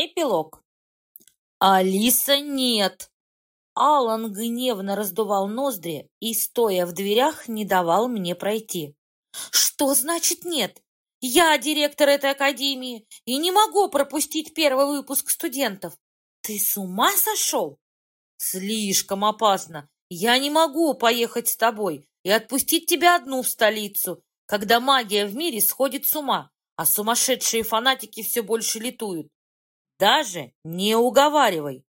Эпилог. «Алиса, нет!» Алан гневно раздувал ноздри и, стоя в дверях, не давал мне пройти. «Что значит нет? Я директор этой академии и не могу пропустить первый выпуск студентов. Ты с ума сошел? Слишком опасно. Я не могу поехать с тобой и отпустить тебя одну в столицу, когда магия в мире сходит с ума, а сумасшедшие фанатики все больше летуют. Даже не уговаривай.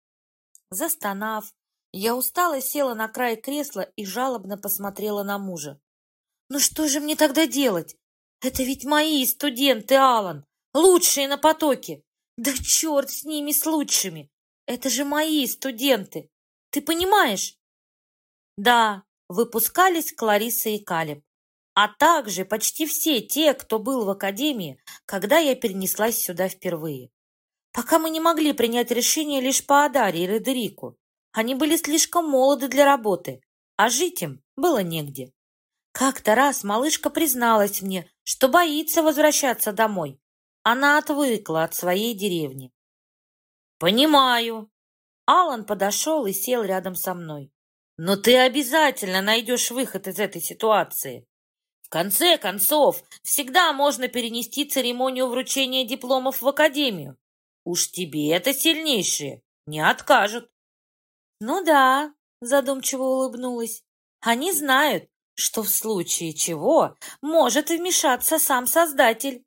Застонав, я устало села на край кресла и жалобно посмотрела на мужа. Ну что же мне тогда делать? Это ведь мои студенты, Алан, лучшие на потоке. Да черт с ними, с лучшими. Это же мои студенты. Ты понимаешь? Да, выпускались Клариса и Калеб, а также почти все те, кто был в академии, когда я перенеслась сюда впервые. Пока мы не могли принять решение лишь по Адаре и Редерику. Они были слишком молоды для работы, а жить им было негде. Как-то раз малышка призналась мне, что боится возвращаться домой. Она отвыкла от своей деревни. «Понимаю». Алан подошел и сел рядом со мной. «Но ты обязательно найдешь выход из этой ситуации. В конце концов, всегда можно перенести церемонию вручения дипломов в академию. Уж тебе это сильнейшие, не откажут. Ну да, задумчиво улыбнулась. Они знают, что в случае чего может вмешаться сам Создатель.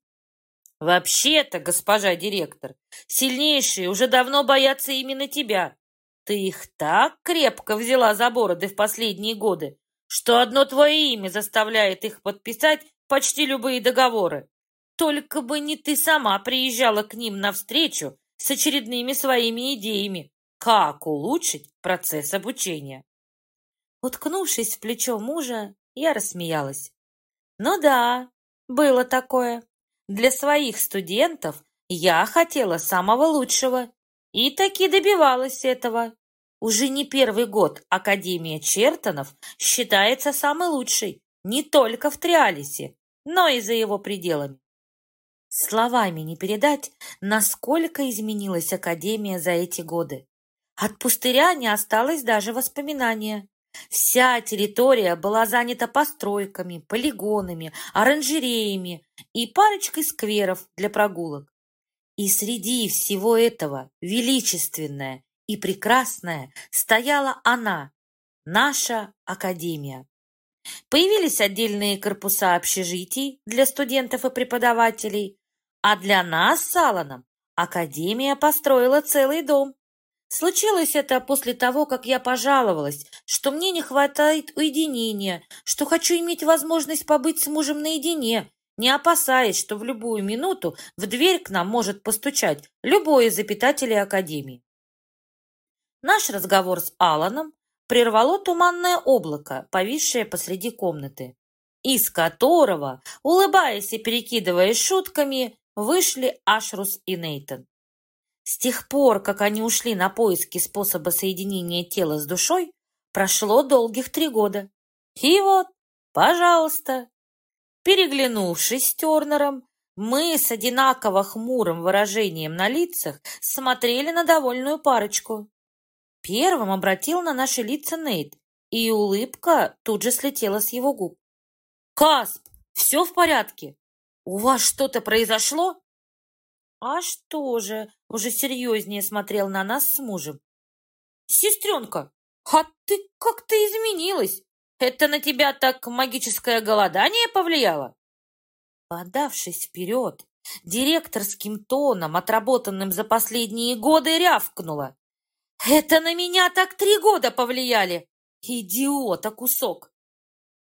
Вообще-то, госпожа директор, сильнейшие уже давно боятся именно тебя. Ты их так крепко взяла за бороды в последние годы, что одно твое имя заставляет их подписать почти любые договоры. Только бы не ты сама приезжала к ним навстречу с очередными своими идеями, как улучшить процесс обучения. Уткнувшись в плечо мужа, я рассмеялась. Ну да, было такое. Для своих студентов я хотела самого лучшего и таки добивалась этого. Уже не первый год Академия Чертонов считается самой лучшей не только в Триалисе, но и за его пределами. Словами не передать, насколько изменилась Академия за эти годы. От пустыря не осталось даже воспоминания. Вся территория была занята постройками, полигонами, оранжереями и парочкой скверов для прогулок. И среди всего этого величественная и прекрасная стояла она, наша Академия. Появились отдельные корпуса общежитий для студентов и преподавателей, а для нас с Алланом Академия построила целый дом. Случилось это после того, как я пожаловалась, что мне не хватает уединения, что хочу иметь возможность побыть с мужем наедине, не опасаясь, что в любую минуту в дверь к нам может постучать любой из обитателей Академии. Наш разговор с Алланом прервало туманное облако, повисшее посреди комнаты, из которого, улыбаясь и перекидываясь шутками, вышли Ашрус и Нейтон. С тех пор, как они ушли на поиски способа соединения тела с душой, прошло долгих три года. И вот, пожалуйста, переглянувшись с Тернером, мы с одинаково хмурым выражением на лицах смотрели на довольную парочку. Первым обратил на наши лица Нейт, и улыбка тут же слетела с его губ. «Касп, все в порядке? У вас что-то произошло?» «А что же?» — уже серьезнее смотрел на нас с мужем. «Сестренка, а ты как-то изменилась. Это на тебя так магическое голодание повлияло?» Подавшись вперед, директорским тоном, отработанным за последние годы, рявкнула. Это на меня так три года повлияли. Идиота кусок.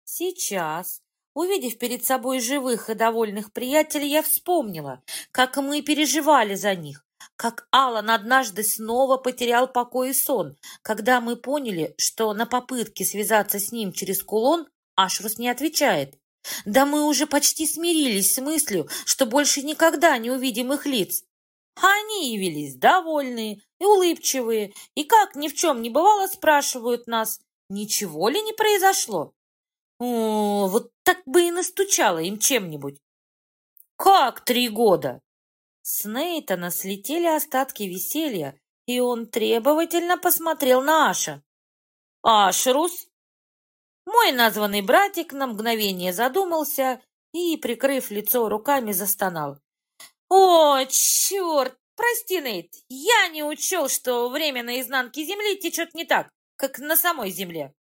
Сейчас, увидев перед собой живых и довольных приятелей, я вспомнила, как мы переживали за них, как Алан однажды снова потерял покой и сон, когда мы поняли, что на попытке связаться с ним через кулон Ашрус не отвечает. Да мы уже почти смирились с мыслью, что больше никогда не увидим их лиц. Они явились довольные и улыбчивые, и как ни в чем не бывало спрашивают нас, ничего ли не произошло. О, вот так бы и настучало им чем-нибудь. Как три года? С Нейтана слетели остатки веселья, и он требовательно посмотрел на Аша. «Ашрус!» Мой названный братик на мгновение задумался и, прикрыв лицо руками, застонал. «О, черт! Прости, Нейт, я не учел, что время на изнанке Земли течет не так, как на самой Земле».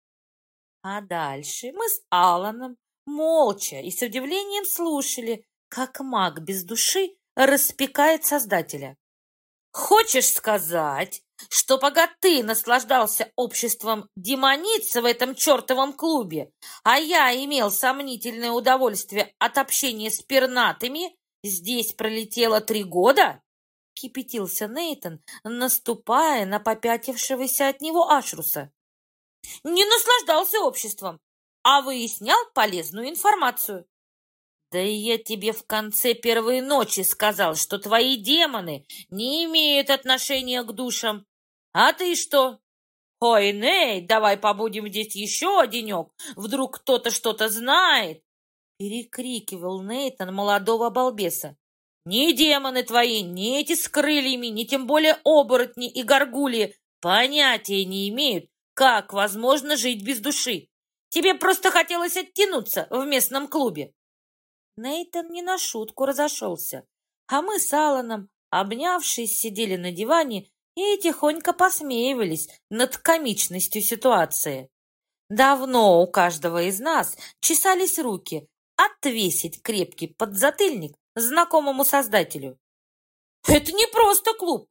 А дальше мы с Аланом молча и с удивлением слушали, как маг без души распекает Создателя. «Хочешь сказать, что пока ты наслаждался обществом демониц в этом чертовом клубе, а я имел сомнительное удовольствие от общения с пернатыми, здесь пролетело три года?» Кипятился Нейтон, наступая на попятившегося от него Ашруса. «Не наслаждался обществом, а выяснял полезную информацию. Да и я тебе в конце первой ночи сказал, что твои демоны не имеют отношения к душам. А ты что? Ой, Ней, давай побудем здесь еще денек. Вдруг кто-то что-то знает. Перекрикивал Нейтан молодого балбеса. Ни демоны твои, ни эти с крыльями, ни тем более оборотни и горгули понятия не имеют, как возможно жить без души. Тебе просто хотелось оттянуться в местном клубе. Нейтан не на шутку разошелся, а мы с Алланом, обнявшись, сидели на диване и тихонько посмеивались над комичностью ситуации. Давно у каждого из нас чесались руки отвесить крепкий подзатыльник знакомому создателю. Это не просто клуб.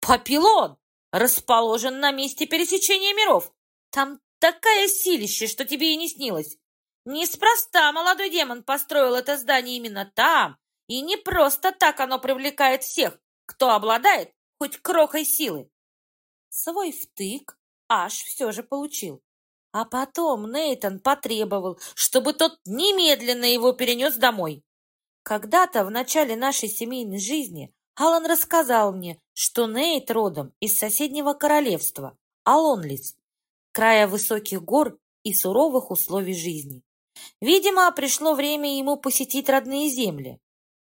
Папилон расположен на месте пересечения миров. Там такая силища, что тебе и не снилось. Неспроста молодой демон построил это здание именно там, и не просто так оно привлекает всех, кто обладает хоть крохой силы. Свой втык аж все же получил. А потом Нейтон потребовал, чтобы тот немедленно его перенес домой. Когда-то в начале нашей семейной жизни Алан рассказал мне, что Нейт родом из соседнего королевства, Алонлис, края высоких гор и суровых условий жизни. Видимо, пришло время ему посетить родные земли.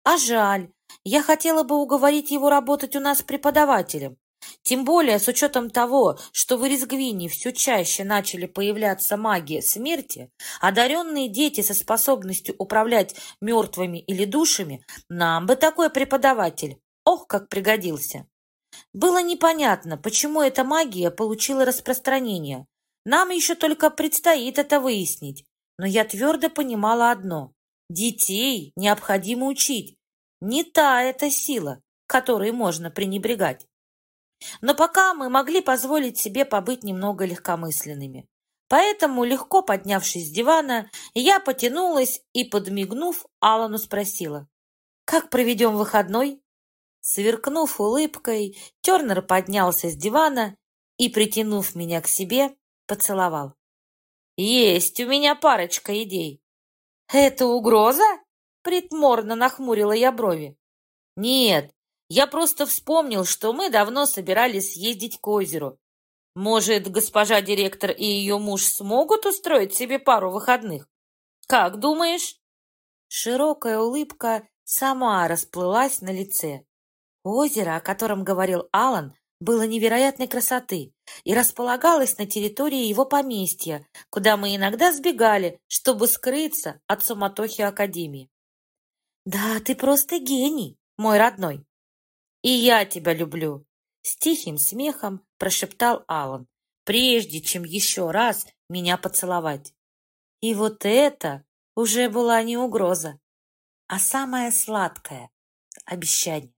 А жаль, я хотела бы уговорить его работать у нас преподавателем. Тем более с учетом того, что в Иризгвине все чаще начали появляться маги смерти, одаренные дети со способностью управлять мертвыми или душами, нам бы такой преподаватель, ох, как пригодился. Было непонятно, почему эта магия получила распространение. Нам еще только предстоит это выяснить. Но я твердо понимала одно. Детей необходимо учить. Не та эта сила, которой можно пренебрегать. Но пока мы могли позволить себе побыть немного легкомысленными. Поэтому, легко поднявшись с дивана, я потянулась и, подмигнув, Алану спросила, «Как проведем выходной?» Сверкнув улыбкой, Тернер поднялся с дивана и, притянув меня к себе, поцеловал. «Есть у меня парочка идей». «Это угроза?» — притморно нахмурила я брови. «Нет, я просто вспомнил, что мы давно собирались съездить к озеру. Может, госпожа директор и ее муж смогут устроить себе пару выходных? Как думаешь?» Широкая улыбка сама расплылась на лице. Озеро, о котором говорил Алан, было невероятной красоты и располагалось на территории его поместья, куда мы иногда сбегали, чтобы скрыться от суматохи Академии. «Да, ты просто гений, мой родной!» «И я тебя люблю!» С тихим смехом прошептал Алан, прежде чем еще раз меня поцеловать. И вот это уже была не угроза, а самое сладкое обещание.